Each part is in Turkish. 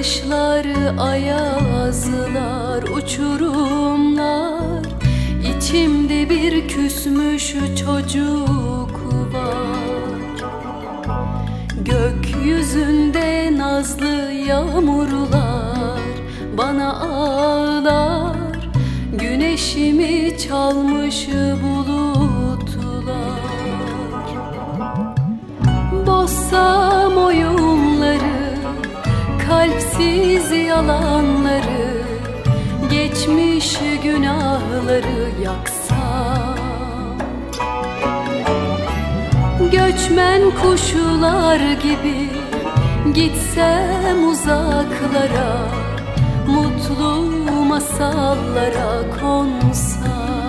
kışlar, ayazlar, uçurumlar. İçimde bir küsmüş çocuk var. Gökyüzünde nazlı yağmurlar Bana ağlar. Güneşimi çalmış bulutlar. Bossam Kalpsiz yalanları Geçmiş günahları yaksam Göçmen kuşlar gibi Gitsem uzaklara Mutlu masallara konsam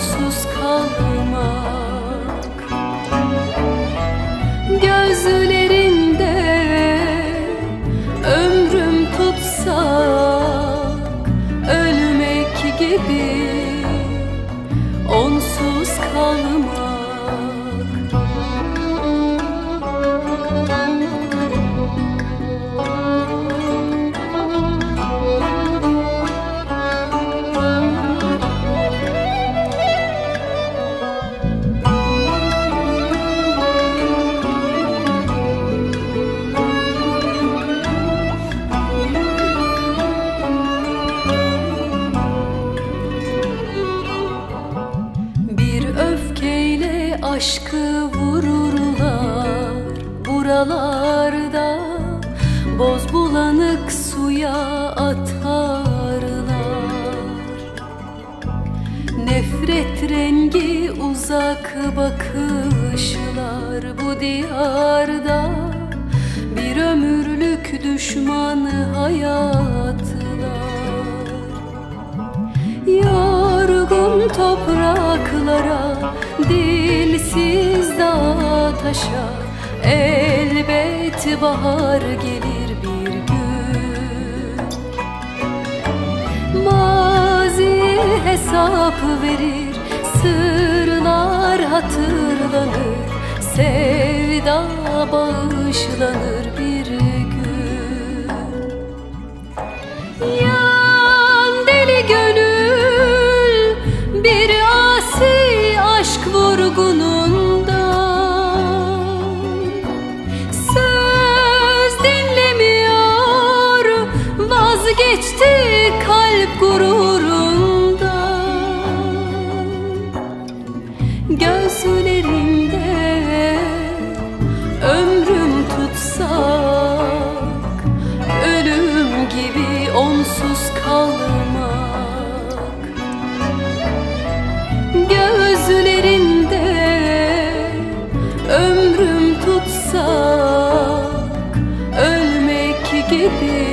gibi onsuz buralarda Boz bulanık suya atarlar. Nefret rengi uzak bakışlar bu diyarda Bir ömürlük düşmanı hayatlar. Yorgun topraklara Dilsiz dağa taşa Elbet bahar gelir bir gün. Mazi hesap verir Sırlar hatırlanır. Sevda bağışlanır bir gün ömrüm tutsak Ölmek gibi